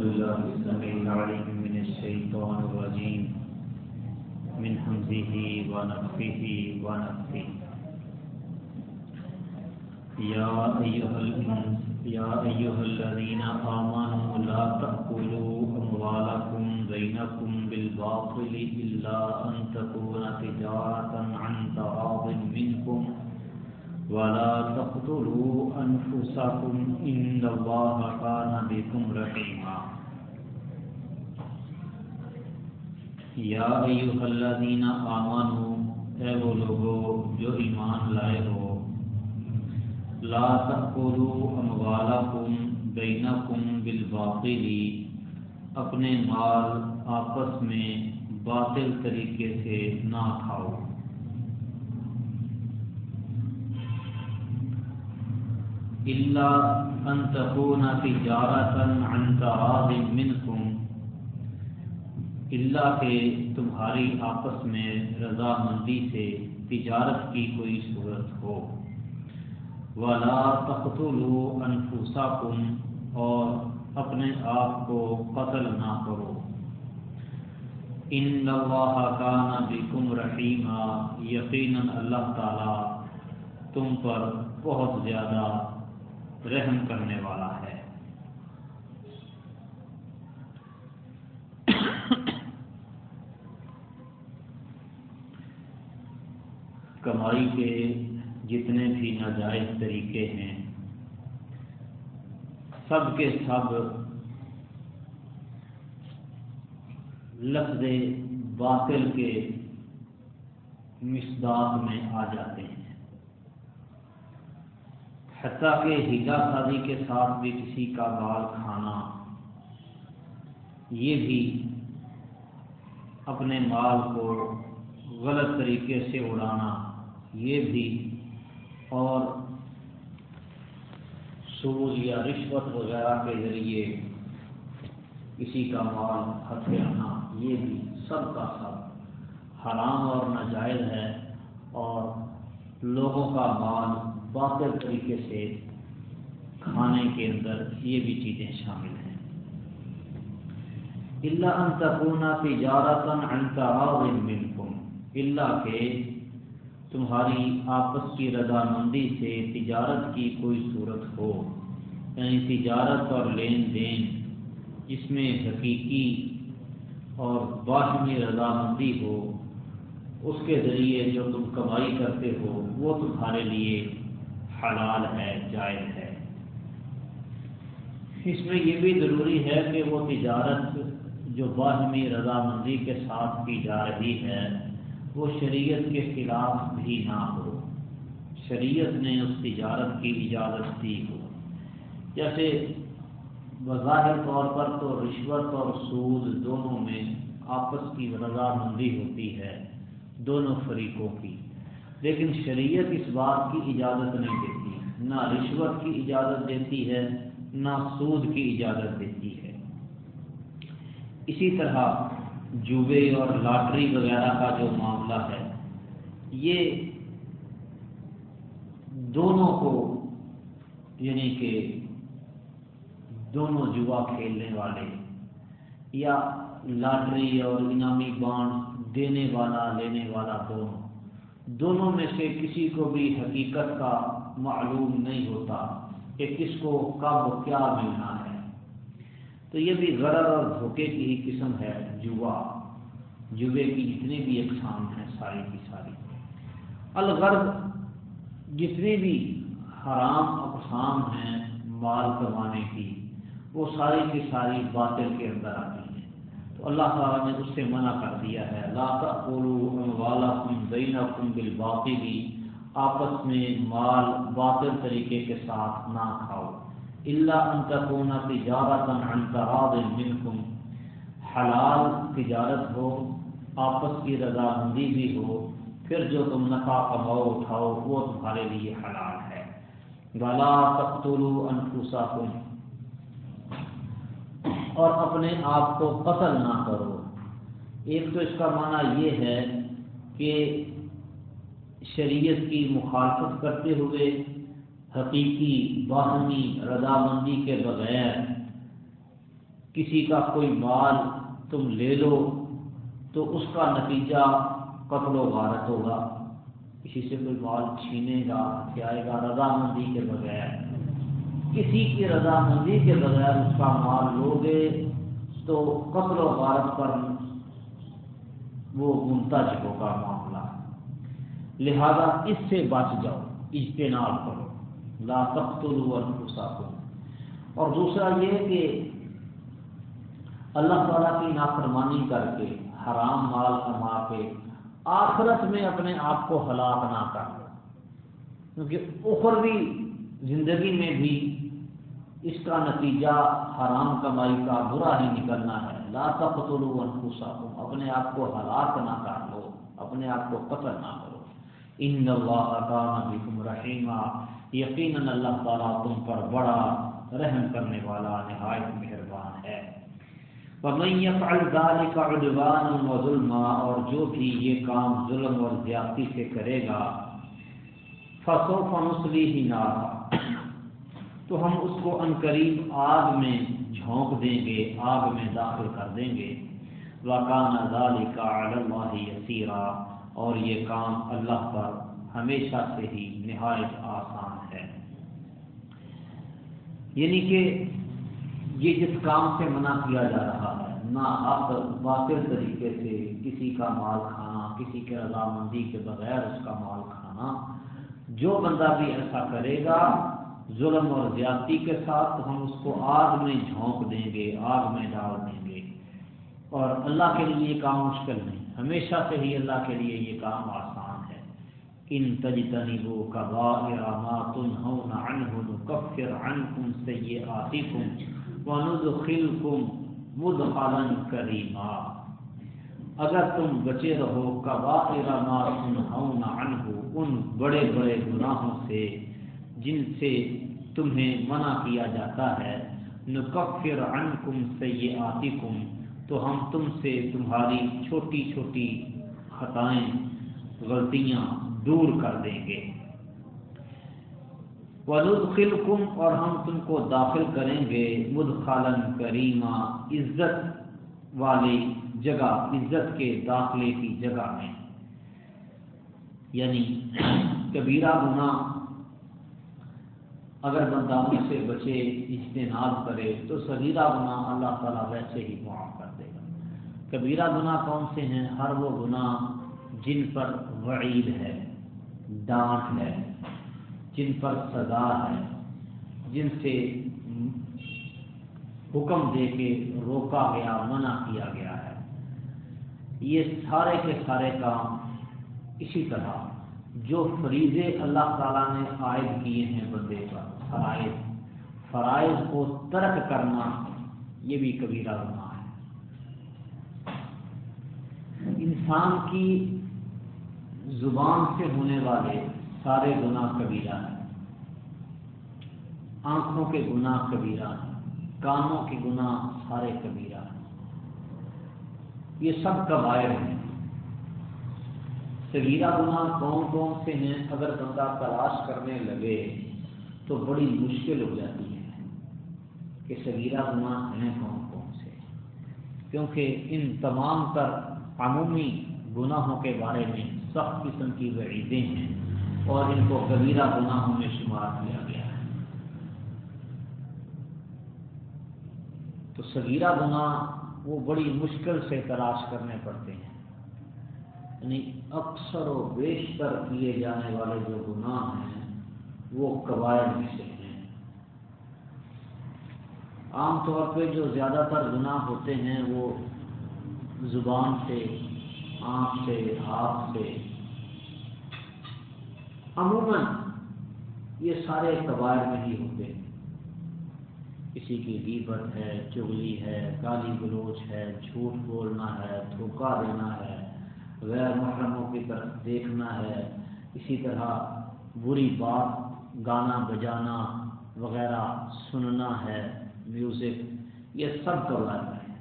بالله السميع العليم من الشيطان الرجيم. من همزه ونفخه ونفخه. يا أيها الإنس يا أيها الذين آمنوا لا تأكلوا أموالكم بينكم بالباطل إلا أن تكون تجارة عن تراض منكم. ولا تقتلوا أنفسكم إن الله كان بكم رحيما یا ایوہ الذین آمنوا، اے وہ لوگو جو ایمان لائے ہو، لا تأکلوا اموالکم بینکم بالباطل، اپنے مال آپس میں باطل طریقے سے نہ کھاؤ۔ اللہ ان تکون تجارتا عن تراض منکم اللہ کے تمہاری آپس میں رضامندی سے تجارت کی کوئی صورت ہو. ولا تقتلوا انفسکم اور اپنے آپ کو قتل نہ کرو. ان اللہ کان بکم رحیما یقینا اللہ تعالی تم پر بہت زیادہ رحم کرنے والا ہے۔ کمائی کے جتنے بھی ناجائز طریقے ہیں، سب کے سب لفظ باطل کے مصداق میں آ جاتے ہیں۔ حتیٰ کہ ہیلا سازی کے ساتھ بھی کسی کا بال کھانا، یہ بھی اپنے مال کو غلط طریقے سے اڑانا، یہ بھی اور سود یا رشوت وغیرہ کے ذریعے کسی کا مال ہتھیانا یہ بھی سب کا سب حرام اور ناجائز ہے اور لوگوں کا مال باطل طریقے سے کھانے کے اندر یہ بھی چیزیں شامل ہیں۔ اللہ ان تکونا تجارت منکم اللہ کے تمہاری آپس کی رضامندی سے تجارت کی کوئی صورت ہو۔ یعنی تجارت اور لین دین جس میں حقیقی اور باہمی رضامندی ہو، اس کے ذریعے جو تم کمائی کرتے ہو، وہ تمہارے لیے حلال ہے، جائز ہے۔ اس میں یہ بھی ضروری ہے کہ وہ تجارت جو باہمی رضامندی کے ساتھ کی جا رہی ہے، وہ شریعت کے خلاف بھی نہ ہو۔ شریعت نے اس تجارت کی اجازت دی ہو۔ جیسے بظاہر طور پر تو رشوت اور سود دونوں میں آپس کی رضامندی ہوتی ہے، دونوں فریقوں کی۔ لیکن شریعت اس بات کی اجازت نہیں دیتی نہ رشوت کی اجازت دیتی ہے، نہ سود کی اجازت دیتی ہے۔ اسی طرح جوبے اور لاٹری وغیرہ کا جو معاملہ ہے، یہ دونوں کو یعنی کہ دونوں جوا کھیلنے والے یا لاٹری اور انعامی بانڈ دینے والا، لینے والا دونوں دونوں میں سے کسی کو بھی حقیقت کا معلوم نہیں ہوتا کہ کس کو کب کیا ملنا ہے۔ تو یہ بھی غرض اور دھوکے کی ہی قسم ہے، جوا۔ جوے کی جتنی بھی اقسام ہیں ساری کی ساری۔ الغرض، جتنی بھی حرام اقسام ہیں مال کمانے کی، وہ ساری کی ساری باطل کے اندر آتی ہیں۔ اللہ تعالیٰ نے اس سے منع کر دیا ہے۔ اللہ کا والا کم کم بل باقی آپس میں مال باطل طریقے کے ساتھ نہ کھاؤ۔ اللہ انتقون تجارت انتہاد منکم، حلال تجارت ہو، آپس کی رضامندی بھی ہو، پھر جو تم نفع کماؤ، اٹھاؤ، وہ تمہارے لیے حلال ہے۔ گلا تختلو انفسکم اور اپنے آپ کو قتل نہ کرو۔ ایک تو اس کا معنی یہ ہے کہ شریعت کی مخالفت کرتے ہوئے حقیقی باہمی رضامندی کے بغیر کسی کا کوئی مال تم لے لو تو اس کا نتیجہ قتل و غارت ہوگا۔ کسی سے کوئی مال چھینے گا ہتھیائے گا رضامندی کے بغیر۔ کسی کی رضامندی کے بغیر اس کا مال لو گے، تو قتل و غارت پر وہ منتج ہوگا معاملہ۔ لہذا اس سے بچ جاؤ، اجتناب کرو۔ لا تقتلوا انفسکم۔ اور دوسرا یہ کہ اللہ تعالیٰ کی نافرمانی کر کے حرام مال کما کے آخرت میں اپنے آپ کو ہلاک نہ کر کیونکہ اخروی زندگی میں بھی اس کا نتیجہ حرام کمائی کا برا ہی نکلنا ہے۔ لا تقتلوا انفسکم، اپنے آپ کو ہلاک نہ کر لو، اپنے آپ کو قتل نہ کرو۔ ان اللہ کان بكم رحیما، یقینا اللہ تعالیٰ تم پر بڑا رحم کرنے والا نہایت مہربان ہے۔ ومن يفعل ذلك عدوانا وظلما اور جو بھی یہ کام ظلم اور زیادتی سے کرے گا، فسوف نصلیہ نارا۔ تو ہم اس کو انقریب آگ میں جھونک دیں گے، آگ میں داخل کر دیں گے۔ وکان ذلك على الله اور یہ کام اللہ پر ہمیشہ سے ہی نہایت آسان ہے۔ یعنی کہ یہ جس کام سے منع کیا جا رہا ہے نہ آپ باطل طریقے سے کسی کا مال کھانا، کسی کے رضامندی کے بغیر اس کا مال کھانا، جو بندہ بھی ایسا کرے گا ظلم اور زیادتی کے ساتھ ہم اس کو آگ میں جھونک دیں گے، آگ میں ڈال دیں گے۔ اور اللہ کے لیے یہ کام مشکل نہیں، ہمیشہ سے ہی اللہ کے لیے یہ کام آسان ہے۔ ان تجتنبوا کبائر ما تنهون عنه نكفر عنكم سيئاتكم وندخلكم مدخلا كريما اگر تم بچے رہو کبائر ما تنهون عنه ان بڑے بڑے گناہوں سے جن سے تمہیں منع کیا جاتا ہے، نکفر عنکم سیئاتکم، تو ہم تم سے تمہاری چھوٹی چھوٹی خطائیں، غلطیاں دور کر دیں گے۔ ولدخلکم اور ہم تم کو داخل کریں گے مدخالن کریمہ، عزت والی جگہ، عزت کے داخلے کی جگہ میں۔ یعنی کبیرہ گناہ اگر بندہ اس سے بچے، اجتناب کرے، تو صغیرہ گناہ اللہ تعالیٰ ویسے ہی معاف کر دے گا۔ کبیرہ گناہ کون سے ہیں؟ ہر وہ گناہ جن پر وعید ہے، ڈانٹ ہے، جن پر سزا ہے، جن سے حکم دے کے روکا گیا، منع کیا گیا ہے۔ یہ سارے کے سارے کام اسی طرح جو فریضے اللہ تعالیٰ نے عائد کیے ہیں بندے پر فرائض۔ فرائض کو ترک کرنا یہ بھی کبیرہ گناہ ہے۔ انسان کی زبان سے ہونے والے سارے گناہ کبیرہ ہیں۔ آنکھوں کے گناہ کبیرہ ہیں۔ کانوں کے گناہ سارے کبیرہ ہیں۔ یہ سب قبائر ہیں سگیرہ گناہ کون کون سے ہیں؟ اگر بندہ تلاش کرنے لگے تو بڑی مشکل ہو جاتی ہے کہ سگیرہ گناہ ہیں کون کون سے۔ کیونکہ ان تمام تر عمومی گناہوں کے بارے میں سخت قسم کی وعیدیں ہیں اور ان کو کبیرہ گناہوں میں شمار کیا گیا ہے۔ تو سگیرہ گناہ وہ بڑی مشکل سے تلاش کرنے پڑتے ہیں۔ یعنی اکثر و بیشتر کیے جانے والے جو گناہ ہیں، وہ قواعد میں سے ہیں۔ عام طور پہ جو زیادہ تر گناہ ہوتے ہیں، وہ زبان سے، آنکھ سے، ہاتھ سے۔ عموماً یہ سارے قبائل میں ہی ہوتے ہیں۔ کسی کی غیبت ہے چگلی ہے، گالی گلوچ ہے، جھوٹ بولنا ہے، دھوکہ دینا ہے غیر محرموں کی طرف دیکھنا ہے، اسی طرح بری بات گانا بجانا وغیرہ سننا ہے میوزک یہ سب قبائل ہے۔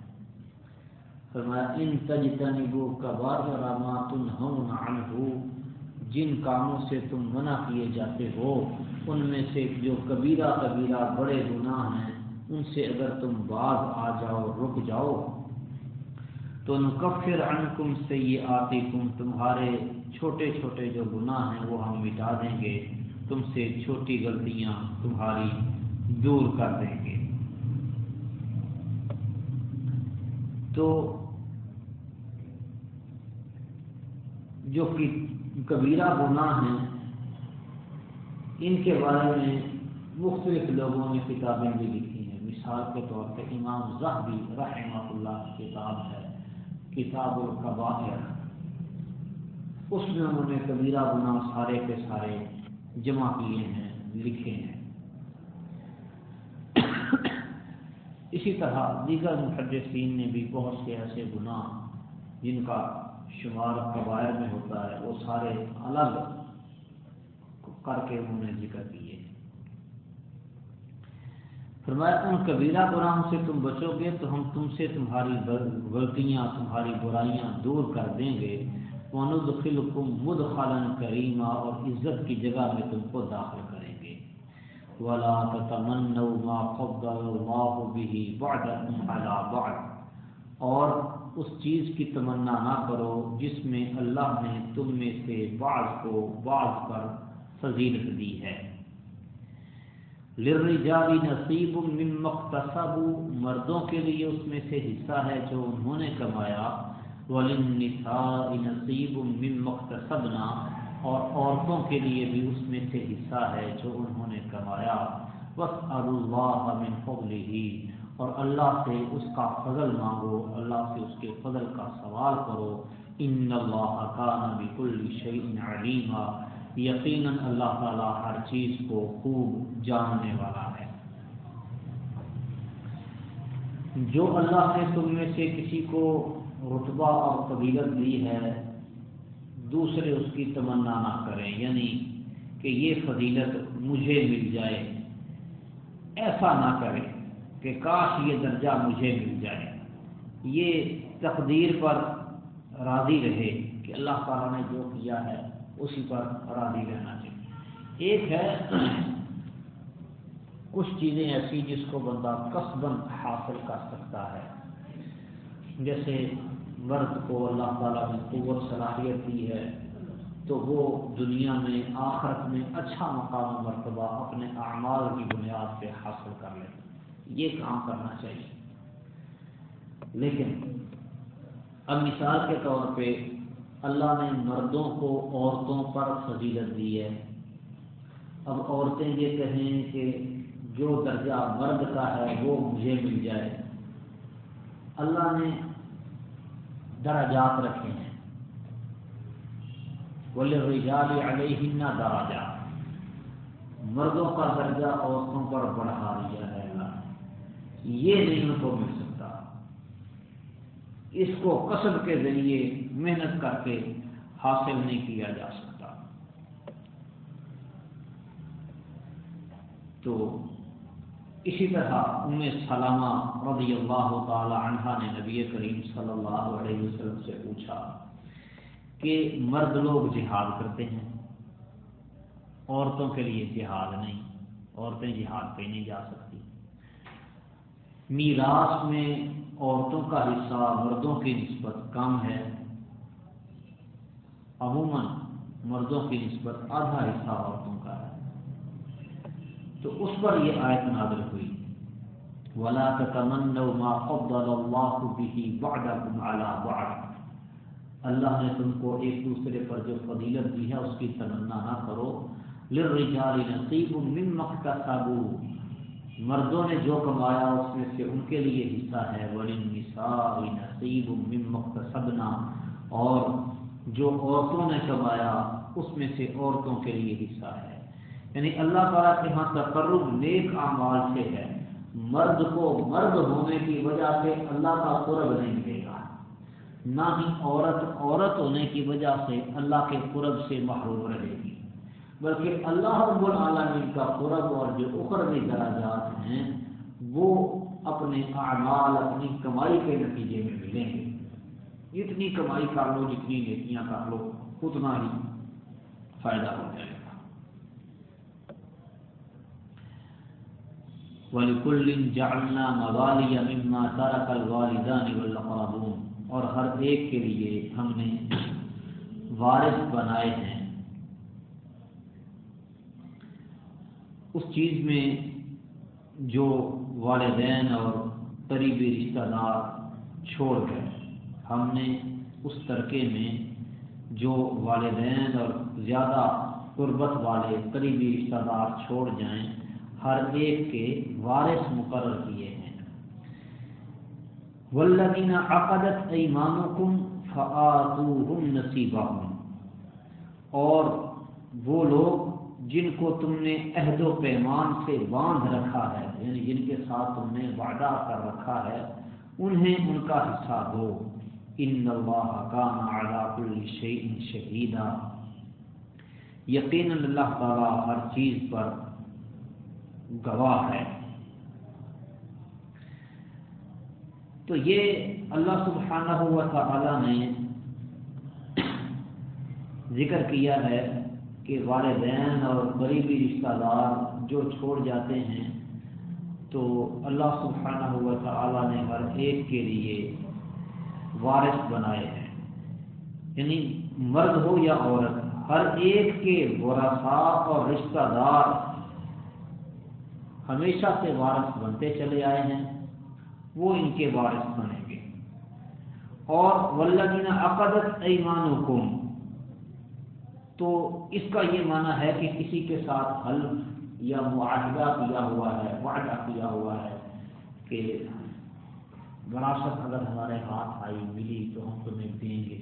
فرمایا، ان تجتنبو کبار رامات عنہ جن کاموں سے تم منع کیے جاتے ہو، ان میں سے جو کبیرہ کبیرہ بڑے گناہ ہیں، ان سے اگر تم بعض آ جاؤ، رک جاؤ۔ تو نکفر عنکم سے یہ آتی تمہارے چھوٹے چھوٹے جو گناہ ہیں وہ ہم مٹا دیں گے، تم سے چھوٹی غلطیاں تمہاری دور کر دیں گے۔ تو جو کہ کبیرہ گناہ ہیں، ان کے بارے میں مختلف لوگوں نے کتابیں بھی لکھی ہیں۔ مثال کے طور پہ امام زہبی رحمہ اللہ کی کتاب ہے۔ کتاب القباہر اس میں انہوں نے کبیرہ گناہ سارے کے سارے جمع کیے ہیں، لکھے ہیں۔ اسی طرح دیگر محدثین نے بھی بہت سے ایسے گناہ جن کا شمار قبائر میں ہوتا ہے، وہ سارے الگ کر کے انہوں نے ذکر کیے۔ فرمایا، ان کبیرہ گناہوں سے تم بچو گے تو ہم تم سے تمہاری غلطیاں، تمہاری برائیاں دور کر دیں گے۔ وندخلکم مدخلا کریما اور عزت کی جگہ میں تم کو داخل کریں گے۔ ولا تتمنوا ما فضل الله به بعضكم على بعض اور اس چیز کی تمنا نہ کرو جس میں اللہ نے تم میں سے بعض کو بعض پر فضیلت دی ہے۔ للرجال نصیب من مقتصب مردوں کے لیے اس میں سے حصہ ہے جو انہوں نے کمایا۔ وللنساء نصیب من مقتصبنا اور عورتوں کے لیے بھی اس میں سے حصہ ہے جو انہوں نے کمایا۔ واسأل اللہ من فضله، اور اللہ سے اس کا فضل مانگو، اللہ سے اس کے فضل کا سوال کرو۔ ان اللہ کان بكل شیء علیما یقیناً اللہ تعالی ہر چیز کو خوب جاننے والا ہے۔ جو اللہ نے تم میں سے کسی کو رتبہ اور قبیلت دی ہے، دوسرے اس کی تمنا نہ کریں یعنی کہ یہ فضیلت مجھے مل جائے۔ ایسا نہ کریں کہ کاش یہ درجہ مجھے مل جائے۔ یہ تقدیر پر راضی رہے کہ اللہ تعالیٰ نے جو کیا ہے اسی پر راضی رہنا چاہیے۔ ایک ہے کچھ چیزیں ایسی جس کو بندہ قصباً حاصل کر سکتا ہے۔ جیسے مرد کو اللہ تعالیٰ نے قوت، صلاحیت دی ہے، تو وہ دنیا میں، آخرت میں اچھا مقام و مرتبہ اپنے اعمال کی بنیاد پہ حاصل کر لے۔ یہ کام کرنا چاہیے۔ لیکن اب مثال کے طور پہ اللہ نے مردوں کو عورتوں پر فضیلت دی ہے۔ اب عورتیں یہ کہیں کہ جو درجہ مرد کا ہے وہ مجھے مل جائے۔ اللہ نے درجات رکھے ہیں۔ بولے رجال علیہ دراجات مردوں کا درجہ عورتوں پر بڑھا دیا ہے۔ اللہ یہ نہیں ان کو مل سکتا اس کو قصب کے ذریعے محنت کر کے حاصل نہیں کیا جا سکتا۔ تو اسی طرح ام سلامہ رضی اللہ تعالی عنہ نے نبی کریم صلی اللہ علیہ وسلم سے پوچھا کہ مرد لوگ جہاد کرتے ہیں؟ عورتوں کے لیے جہاد نہیں، عورتیں جہاد پہ نہیں جا سکتی۔ میراث میں عورتوں کا حصہ مردوں کی نسبت کم ہے۔ عموماً مردوں کی نسبت آدھا حصہ عورتوں کا ہے۔ تو اس پر یہ آیت نازل ہوئی۔ ولا تتمنوا ما فضل الله به بعضكم على بعض اللہ نے تم کو ایک دوسرے پر جو فضیلت دی ہے اس کی تمنا نہ کرو۔ للرجال نصیب مما اكتسبوا۔ مردوں نے جو کمایا اس میں سے ان کے لیے حصہ ہے، وللنساء نصیب مما اكتسبنا اور جو عورتوں نے کمایا، اس میں سے عورتوں کے لیے حصہ ہے۔ یعنی اللہ تعالیٰ کے ہاں تقرب نیک اعمال سے ہے۔ مرد کو مرد ہونے کی وجہ سے اللہ کا قرب نہیں ملے گا۔ نہ ہی عورت عورت ہونے کی وجہ سے اللہ کے قرب سے محروم رہے گی۔ بلکہ اللہ رب العالمین کا قرب اور جو اخروی دراجات ہیں، وہ اپنے اعمال، اپنی کمائی کے نتیجے میں ملیں گے۔ جتنی کمائی کر لو، جتنی نیتیاں کر لو، اتنا ہی فائدہ ہو جائے گا۔ وَلِكُلٍ جَعَلْنَا مَوَالِيَ مِمَّا تَرَكَ الْوَالِدَانِ وَالْأَقْرَبُونَ۔ اور ہر ایک کے لیے ہم نے وارث بنائے ہیں۔ اس چیز میں جو والدین اور قریبی رشتہ دار چھوڑ گئے۔ ہم نے اس ترکے میں جو والدین اور زیادہ قربت والے قریبی رشتہ دار چھوڑ جائیں، ہر ایک کے وارث مقرر کیے ہیں۔ ولدین عقدت ایمانکم فآتوہم نصیبہم۔ اور وہ لوگ جن کو تم نے عہد و پیمان سے باندھ رکھا ہے یعنی جن کے ساتھ تم نے وعدہ کر رکھا ہے، انہیں ان کا حصہ دو۔ ان اللہ کان علی کل شیء شہیدا۔ یقین اللہ تعالی ہر چیز پر گواہ ہے۔ تو یہ اللہ سبحانہ ہوا تعالی نے ذکر کیا ہے۔ کہ والدین اور قریبی رشتہ دار جو چھوڑ جاتے ہیں، تو اللہ سبحانہ ہوا تعالی نے ہر ایک کے لیے وارث بنائے ہیں۔ یعنی مرد ہو یا عورت، ہر ایک کے ورثا اور رشتہ دار ہمیشہ سے وارث بنتے چلے آئے ہیں، وہ ان کے وارث بنیں گے۔ اور ولدین عقدت ایمان حکم تو اس کا یہ معنی ہے کہ کسی کے ساتھ حلف یا معاہدہ کیا ہوا ہے، وعدہ کیا ہوا ہے کہ وراثت اگر ہمارے ہاتھ آئی، ملی تو ہم تمہیں دیں گے۔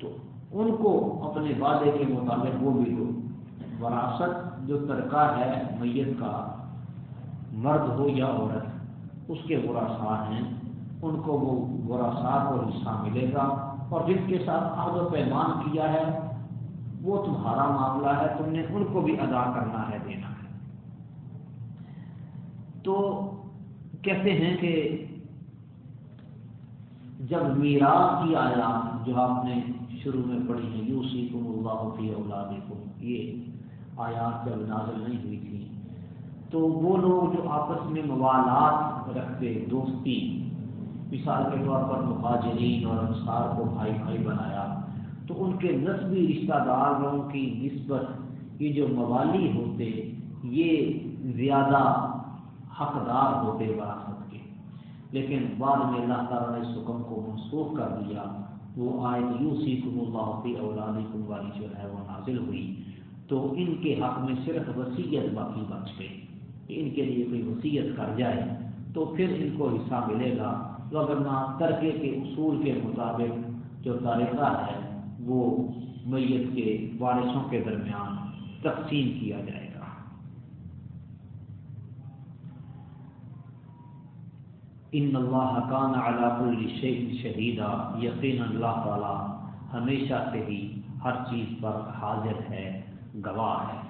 تو ان کو اپنے وعدے کے مطابق وہ بھی دو۔ وراثت جو ترکہ ہے، میت کا، مرد ہو یا عورت، اس کے برا ہیں۔ ان کو وہ برا کو حصہ ملے گا۔ اور جن کے ساتھ عہد و پیمان کیا ہے وہ تمہارا معاملہ ہے، تم نے ان کو بھی ادا کرنا ہے دینا ہے۔ تو کہتے ہیں کہ جب میراث کی آیا جو آپ نے شروع میں پڑھی ہے یو سی کم اللہ کی اولاد یہ آیات جب نازل نہیں ہوئی تھی تو وہ لوگ جو آپس میں موالات رکھتے، دوستی، مثال کے طور پر مہاجرین اور انصار کو بھائی بھائی بنایا۔ تو ان کے نسبی رشتہ داروں کی نسبت یہ جو موالی ہوتے، یہ زیادہ حقدار ہوتے وراثت کے۔ لیکن بعد میں اللہ تعالیٰ نے اس حکم کو منسوخ کر دیا، وہ آئے یو سی کم اللہ کی اولادی کم والی جو ہے وہ نازل ہوئی۔ تو ان کے حق میں صرف وسیعت باقی بچ گئی۔ ان کے لیے کوئی وصیت کر جائے تو پھر ان کو حصہ ملے گا۔ وغیرہ ترکے کے اصول کے مطابق جو طریقہ ہے وہ میت کے وارثوں کے درمیان تقسیم کیا جائے گا۔ ان اللہ کان علاق الشیخ شہیدہ یقین اللہ تعالی ہمیشہ سے ہی ہر چیز پر حاضر ہے، گواہ ہے۔